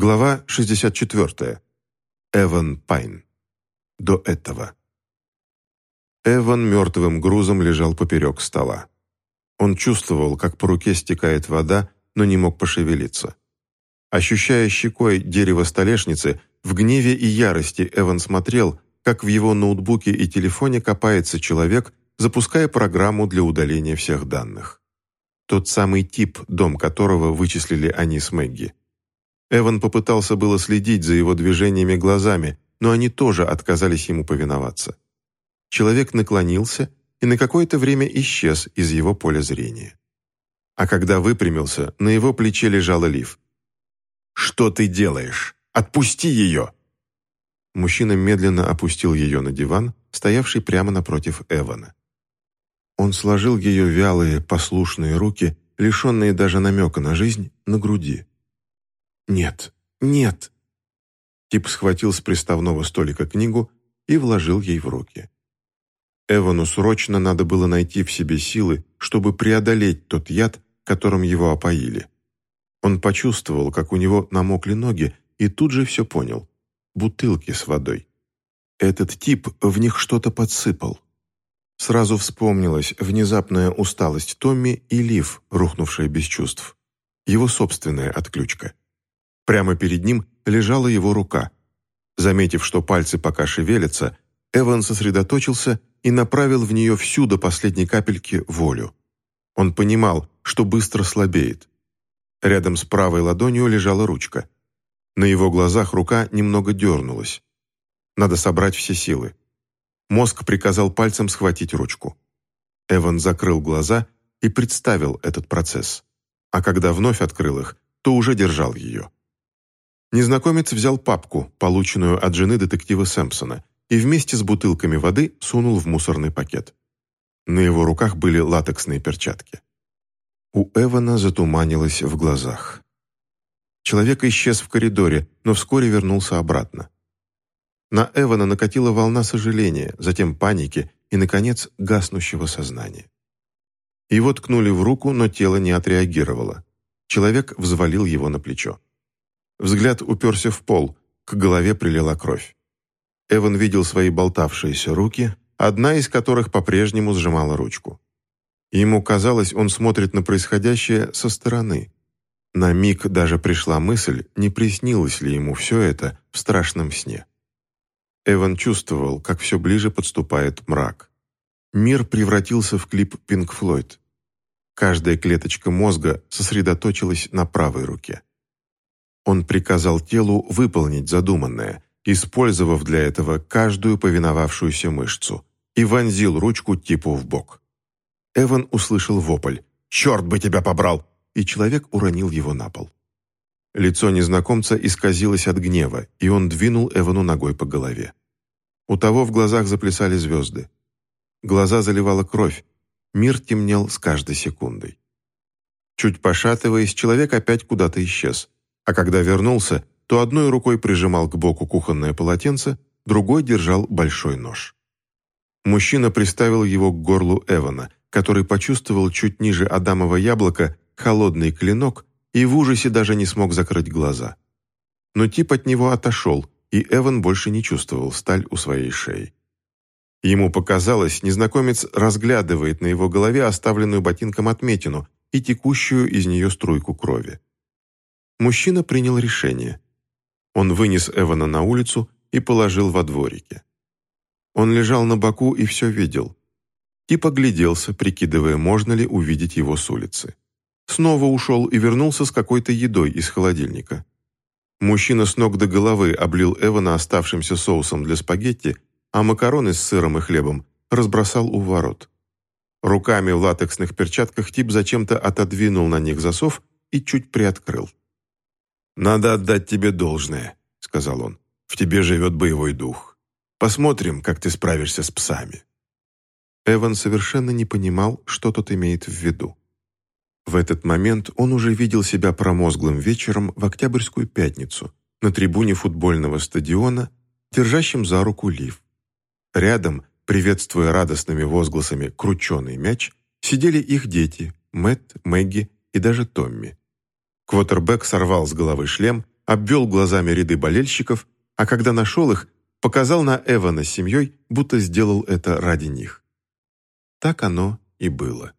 Глава 64. Эван Пайн. До этого. Эван мертвым грузом лежал поперек стола. Он чувствовал, как по руке стекает вода, но не мог пошевелиться. Ощущая щекой дерево столешницы, в гневе и ярости Эван смотрел, как в его ноутбуке и телефоне копается человек, запуская программу для удаления всех данных. Тот самый тип, дом которого вычислили они с Мэгги. Эван попытался было следить за его движениями глазами, но они тоже отказались ему повиноваться. Человек наклонился и на какое-то время исчез из его поля зрения. А когда выпрямился, на его плече лежала Лив. «Что ты делаешь? Отпусти ее!» Мужчина медленно опустил ее на диван, стоявший прямо напротив Эвана. Он сложил ее вялые, послушные руки, лишенные даже намека на жизнь, на груди. «Нет, нет!» Тип схватил с приставного столика книгу и вложил ей в руки. Эвану срочно надо было найти в себе силы, чтобы преодолеть тот яд, которым его опоили. Он почувствовал, как у него намокли ноги, и тут же все понял. Бутылки с водой. Этот тип в них что-то подсыпал. Сразу вспомнилась внезапная усталость Томми и Лив, рухнувшая без чувств. Его собственная отключка. Прямо перед ним лежала его рука. Заметив, что пальцы пока шевелятся, Эван сосредоточился и направил в нее всю до последней капельки волю. Он понимал, что быстро слабеет. Рядом с правой ладонью лежала ручка. На его глазах рука немного дернулась. Надо собрать все силы. Мозг приказал пальцем схватить ручку. Эван закрыл глаза и представил этот процесс. А когда вновь открыл их, то уже держал ее. Незнакомец взял папку, полученную от жены детектива Сэмпсона, и вместе с бутылками воды сунул в мусорный пакет. На его руках были латексные перчатки. У Эвана затуманилось в глазах. Человек исчез в коридоре, но вскоре вернулся обратно. На Эвана накатила волна сожаления, затем паники и, наконец, гаснущего сознания. Его ткнули в руку, но тело не отреагировало. Человек взвалил его на плечо. Взгляд уперся в пол, к голове прилила кровь. Эван видел свои болтавшиеся руки, одна из которых по-прежнему сжимала ручку. Ему казалось, он смотрит на происходящее со стороны. На миг даже пришла мысль, не приснилось ли ему все это в страшном сне. Эван чувствовал, как все ближе подступает мрак. Мир превратился в клип Пинк Флойд. Каждая клеточка мозга сосредоточилась на правой руке. Он приказал телу выполнить задуманное, использовав для этого каждую повиновавшуюся мышцу, и вонзил ручку типу в бок. Эван услышал вопль «Черт бы тебя побрал!» и человек уронил его на пол. Лицо незнакомца исказилось от гнева, и он двинул Эвану ногой по голове. У того в глазах заплясали звезды. Глаза заливала кровь, мир темнел с каждой секундой. Чуть пошатываясь, человек опять куда-то исчез а когда вернулся, то одной рукой прижимал к боку кухонное полотенце, другой держал большой нож. Мужчина приставил его к горлу Эвана, который почувствовал чуть ниже Адамова яблока холодный клинок и в ужасе даже не смог закрыть глаза. Но тип от него отошел, и Эван больше не чувствовал сталь у своей шеи. Ему показалось, незнакомец разглядывает на его голове оставленную ботинком отметину и текущую из нее струйку крови. Мужчина принял решение. Он вынес Эвана на улицу и положил во дворике. Он лежал на боку и все видел. Тип огляделся, прикидывая, можно ли увидеть его с улицы. Снова ушел и вернулся с какой-то едой из холодильника. Мужчина с ног до головы облил Эвана оставшимся соусом для спагетти, а макароны с сыром и хлебом разбросал у ворот. Руками в латексных перчатках тип зачем-то отодвинул на них засов и чуть приоткрыл. «Надо отдать тебе должное», — сказал он. «В тебе живет боевой дух. Посмотрим, как ты справишься с псами». Эван совершенно не понимал, что тот имеет в виду. В этот момент он уже видел себя промозглым вечером в Октябрьскую пятницу на трибуне футбольного стадиона, держащим за руку Лив. Рядом, приветствуя радостными возгласами крученый мяч, сидели их дети Мэтт, Мэгги и даже Томми. Квотербек сорвал с головы шлем, обвел глазами ряды болельщиков, а когда нашел их, показал на Эвана с семьей, будто сделал это ради них. Так оно и было.